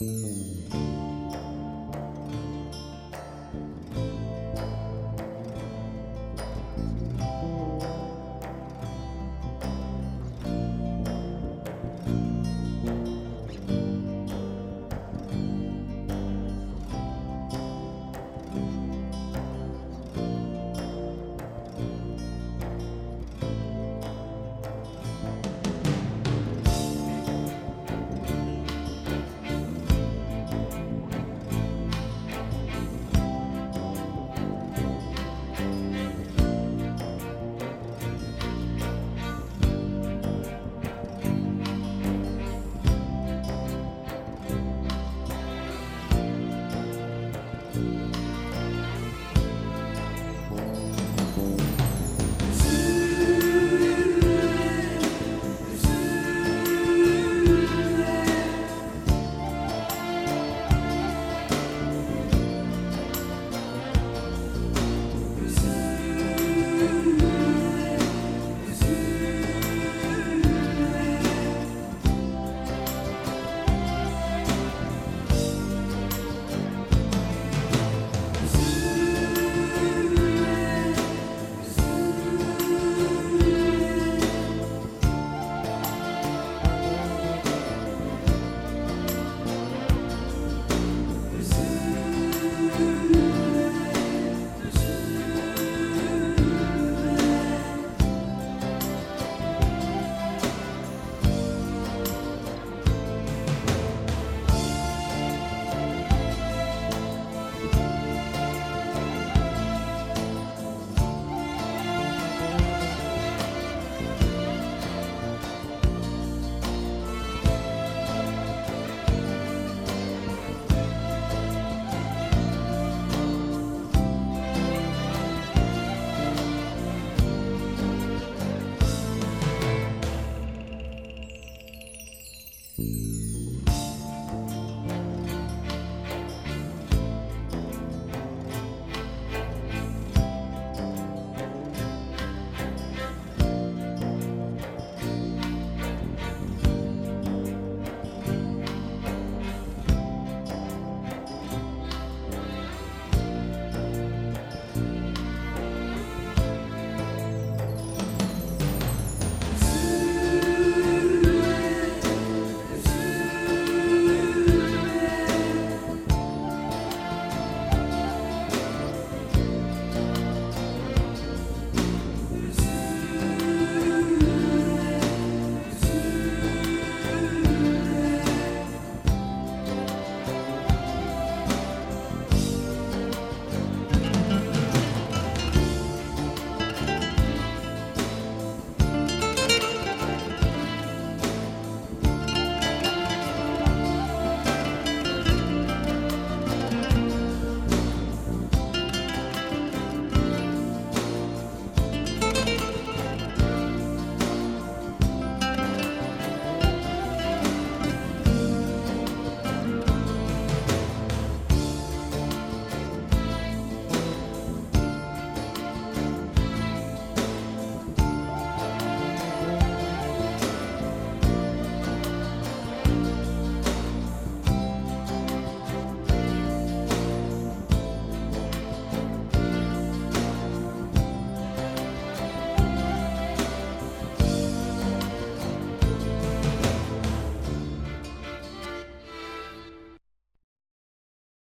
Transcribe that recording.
Mm. Mm-hmm.